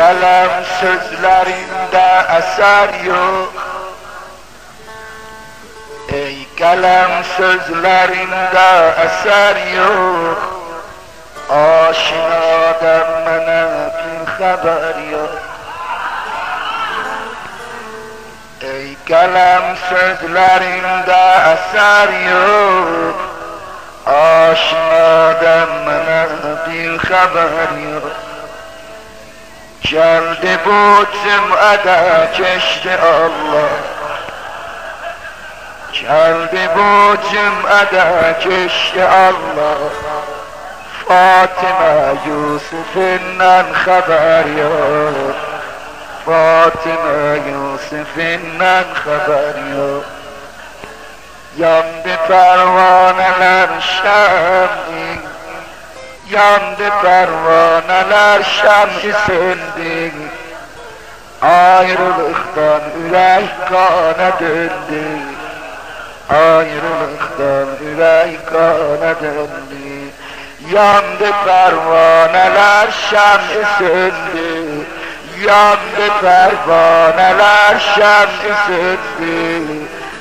Kalem sözlerinde eser yok. Ey kalem sözlerinde eser yok. Aşinadan bana bir haber yok. Ey kalem sözlerinde eser yok. Aşinadan bana bir haber yok Geldi bu cüm'ede geçti Allah. Geldi bu cüm'ede geçti Allah. Fatıma Yusuf'undan haber yok. Fatıma Yusuf'undan haber yok. Yandı pervaneler şemdi Yandı pervaneler şemdi söndü Ayrılıktan yürek kana döndü. Ayrılıktan yürek kana döndü. Yandı pervaneler şemdi söndü Yandı pervaneler şemdi söndü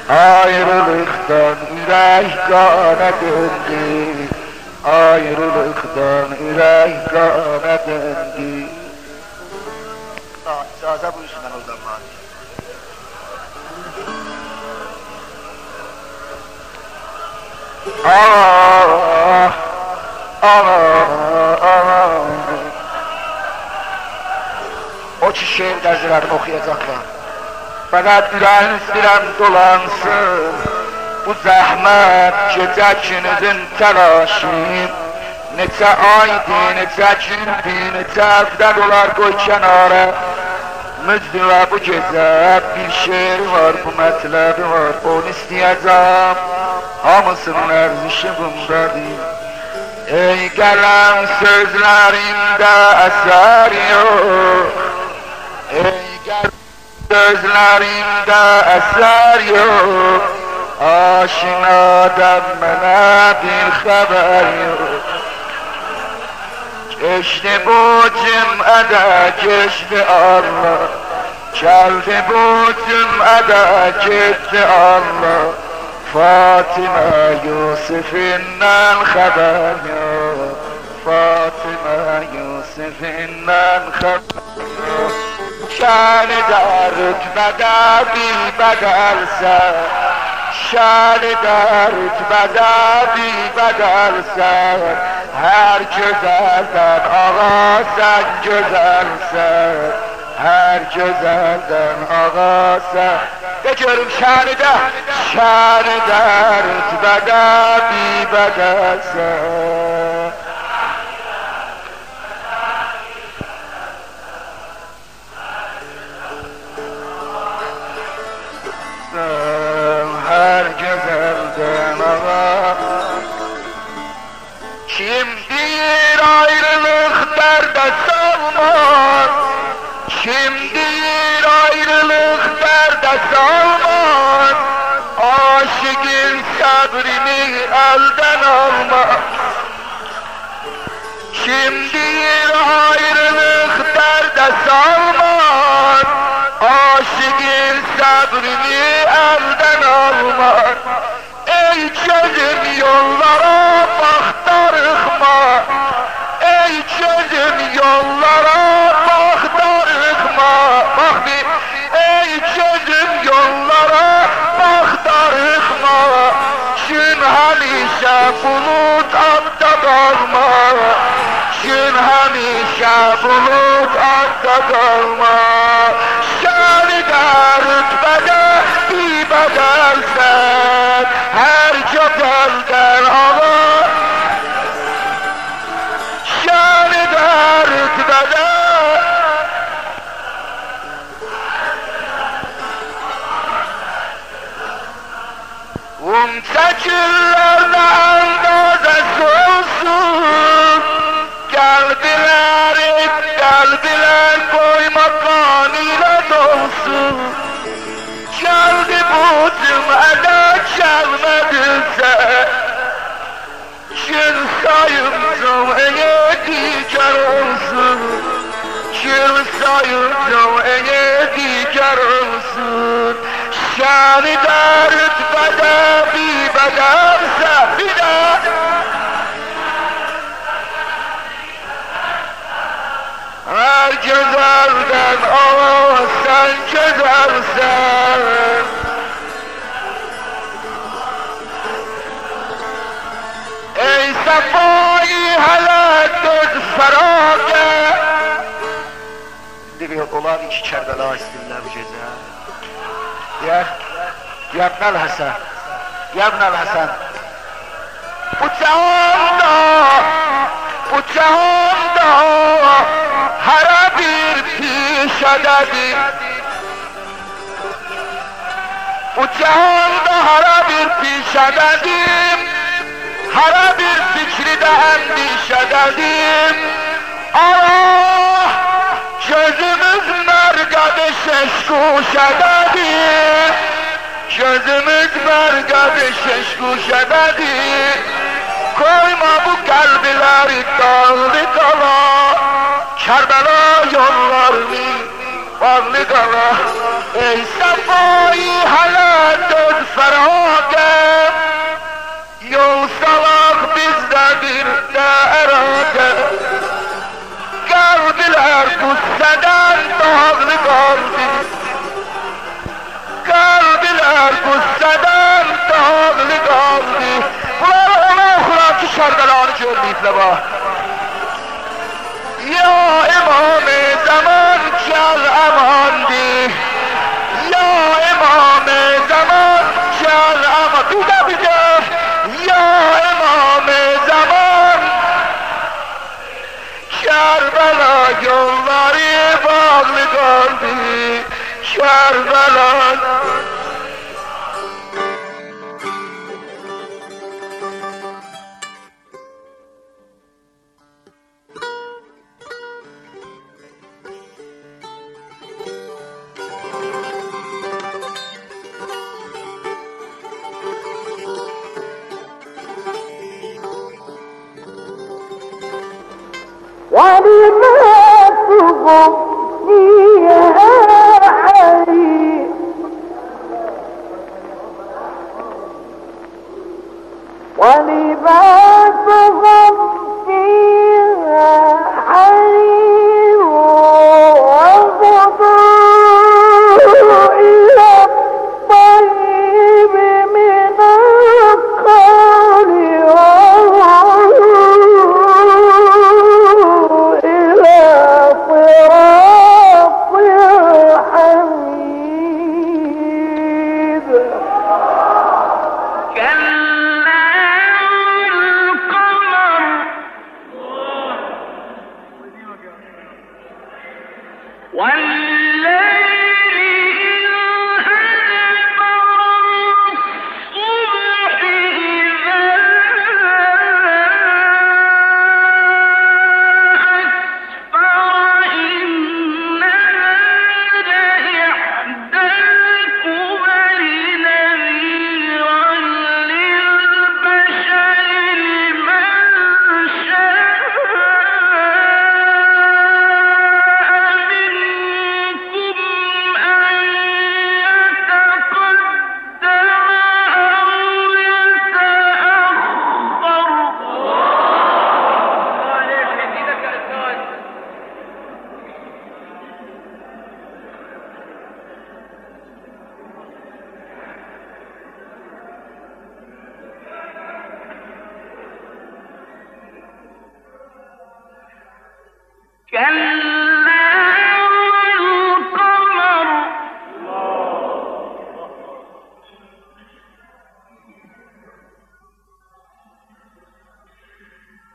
Ayrılıktan yürek kana döndü Ayrılıktan yürek kana döndü Saza buyursunlar o zaman Ah, ah, ah. O çiçeğin derzilerini okuyacaklar. Fakat yüreğin üstünem dolansın Bu zahmet gecəkinizin təlaşım Neçə aydı, neçə gündü, neçə həftə dolar qoy kənara. Müzdülə bu gecə bir şeir var, bu mətləbi var Onu istəyəcəm, hamısının ərzişi bundadır. Ey qələm sözlərində əsər yox. Ey qələm Gözlerimde eser yok آشنا من دل خبر. چشم بود ادا چشم الله کرده بود ادا چشم الله فاطمه یوسف نن خبر. فاطمه یوسف نن خبر. شان در سر. شهر درد بدردی بدر سر هر که زردن آقا سنگ زن سر هر که زردن آقا سر. بجرم شهر درد شهر درد بدردی بدر سر. Derde salmaz Aşıkın sabrını elden almaz Kim değil ayrılık derde salmaz. Aşıkın sabrını elden almaz Ey gözüm yollara bak darıkma Ey gözüm yollara bak darıkma Bak bir Ey gözüm Hamisha bulut altta kalma Gün hamisha bulut altta kalma Şanıda rütbede bir bedelsen Her cedelden alır Şanıda rütbede Umsakillerle Uzun saçlardan göze solsun Geldiler, geldiler koyma kan ile dolsun. Geldi bu cümlede gelmedilse Çin sayım cümleye diker olsun. Çin sayım cümleye diker olsun. شان دارد بدا بی بدار سفیدار هر که زردن آستن ای درسن ای صفایی حلتت فراگه. دیگه قلال iki Kərbəla istəyirlər gecə. Ya, Yabnal Həsən. Yabnal Həsən. Bu cahanda, bu cahanda hara bir pişədədir. Bu cahanda hara bir pişədədir. Hara bir fikri də əndişədədir. Allah mergabe şeş kuşadadır Gözümüz mergabe şeş kuşadadır Koyma bu kalbileri dağlı kala Kerbela yollarını bağlı kala Ey sefayı halat dön ferage Yol salak bizdedir de erade kalbiler kusseden dağlı kaldı قابل ارگوز زدن داغلی داغلی بلار انا اخرام که کربلان جون میفلبا یا امام زمان کر امان دی؟ یا امام زمان کر امان؟ بیده بیده یا امام کربلا جنواری باغ نگاندی کربلا.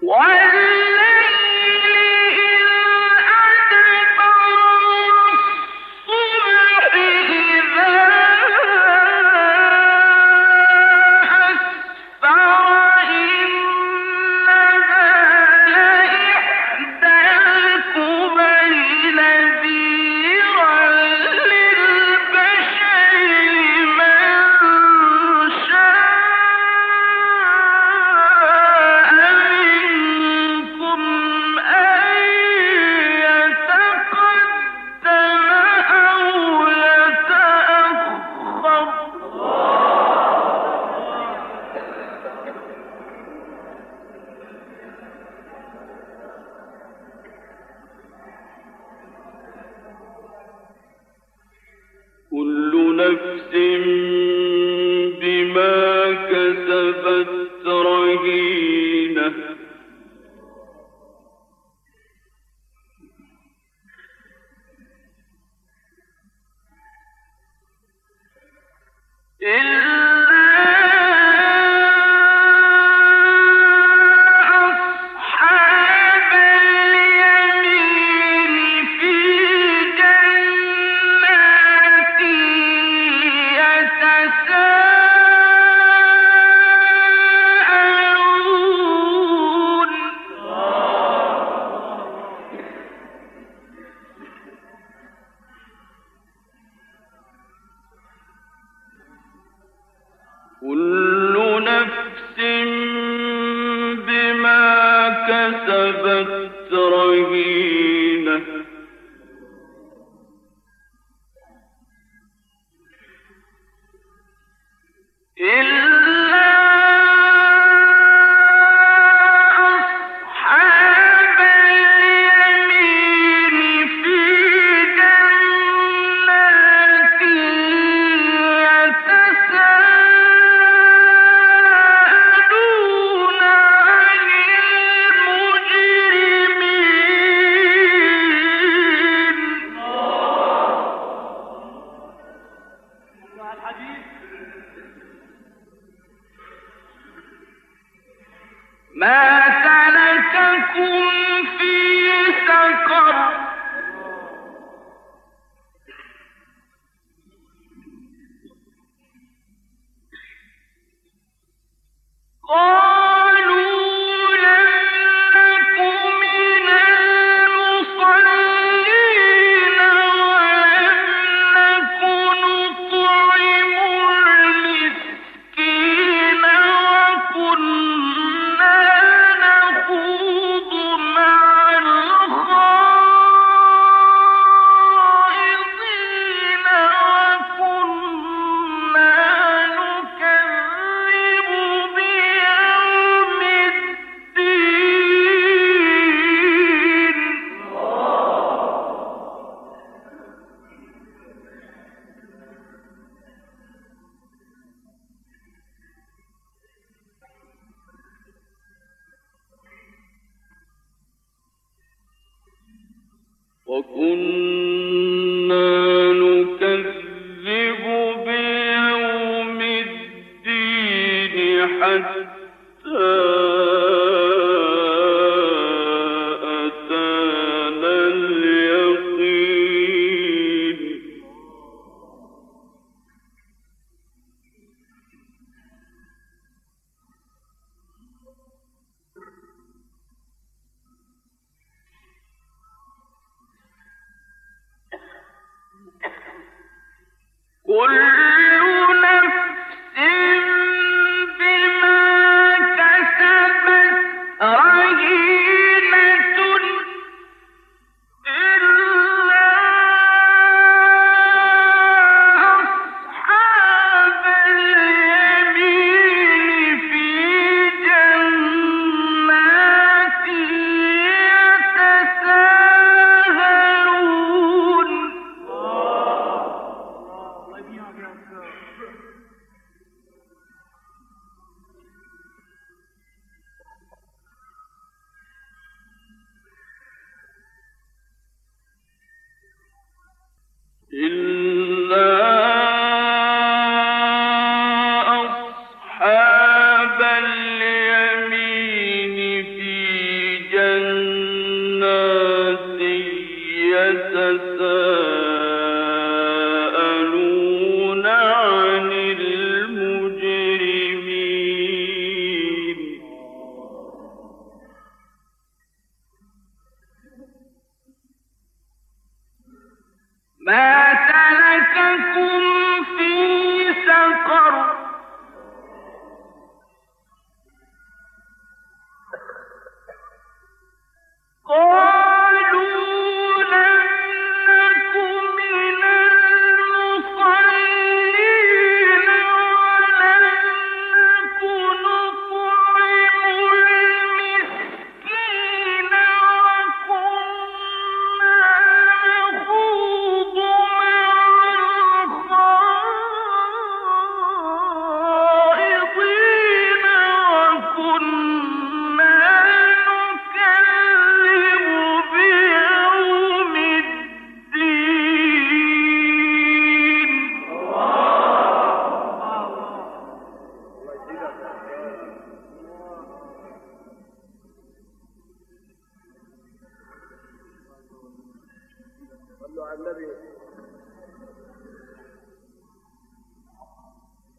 Why? قل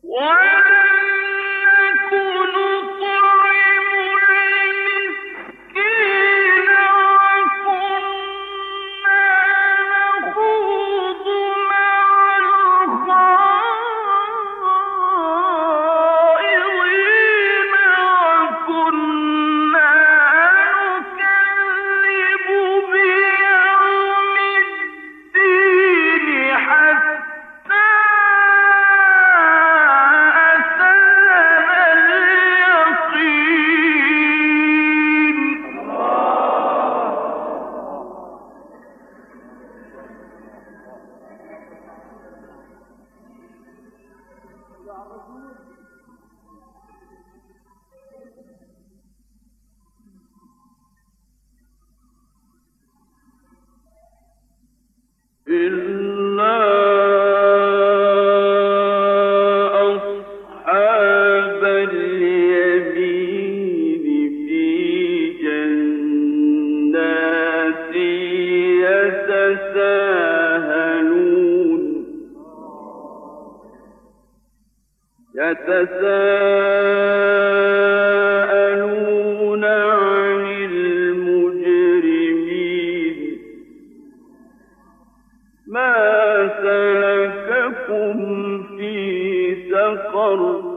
ولم إن في سقر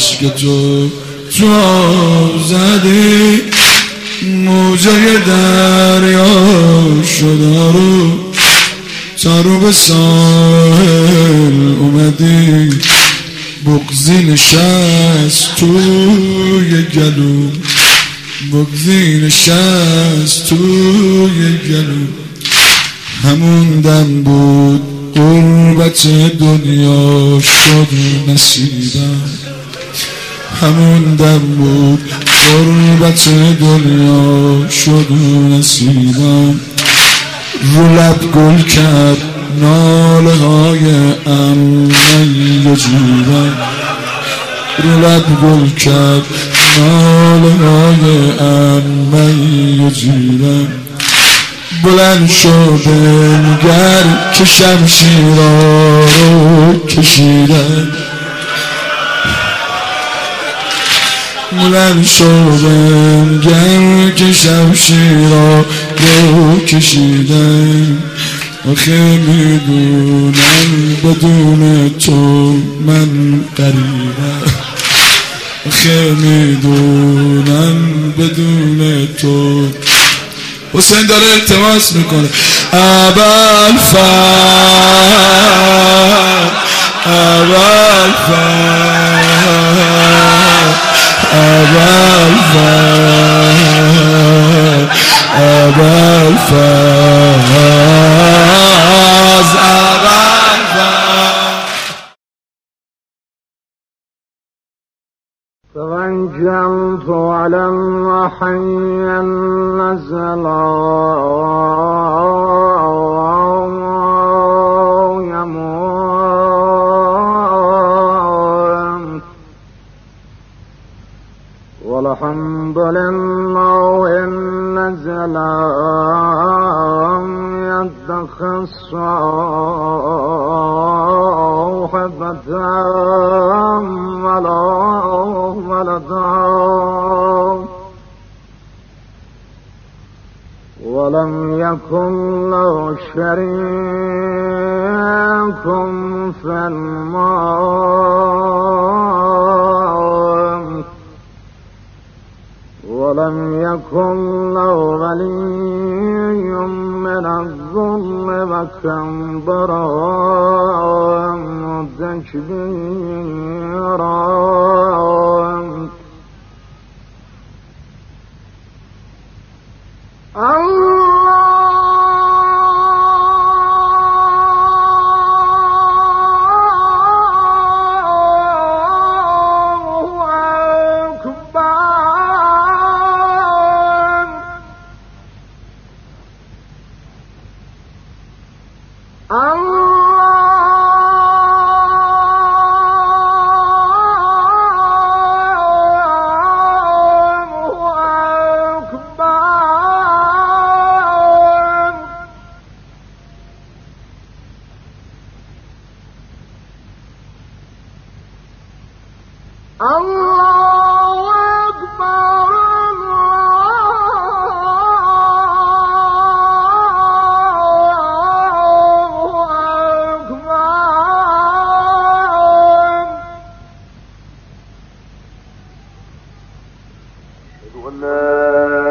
مشک تو تو زدی موجه دریا شده رو تا رو به ساحل اومدی بغزی نشست توی گلو. بغزی نشست توی گلو. همون دم بود قربت دنیا شد نصیبم. همون دم بود. قربت دنیا شد نصیبم رو لب گل کرد ناله های امنی جیبم. رو لب گل کرد ناله های امنی جیبم. بلند شو بنگر که شمشیرا رو کشیدن بلند شو بنگر که شمشیرا رو کشیدن آخه می‌دونم بدون تو من قریبم آخه می‌دونم بدون تو. حسین داره التماس می‌کنه. اول فر اول فر أبا الفاز أبا الفاز أبا الفاز فوجهت على حي النزل والحمد لله إن نزل يتخص صاحبة ولا ولدا ولم يكن له شريك في الملك ولم يكن له ولي من الظلم وكبره تكبيرا الله أشهد أن لا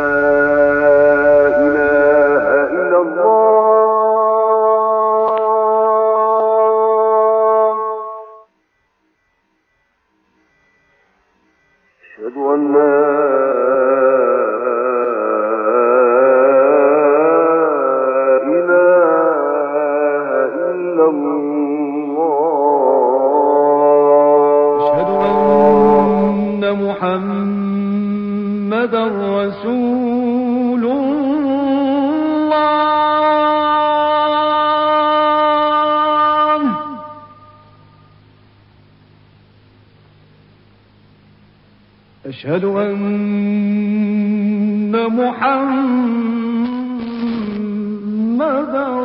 محمدا